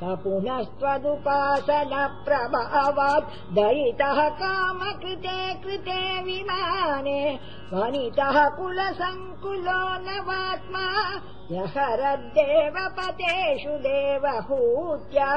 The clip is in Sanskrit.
स पुनस्त्वदुपासन प्रभावात् दयितः कामकृते कृते विमाने वनितः कुलसङ्कुलो नवात्मा यः पतेषु देवहूत्या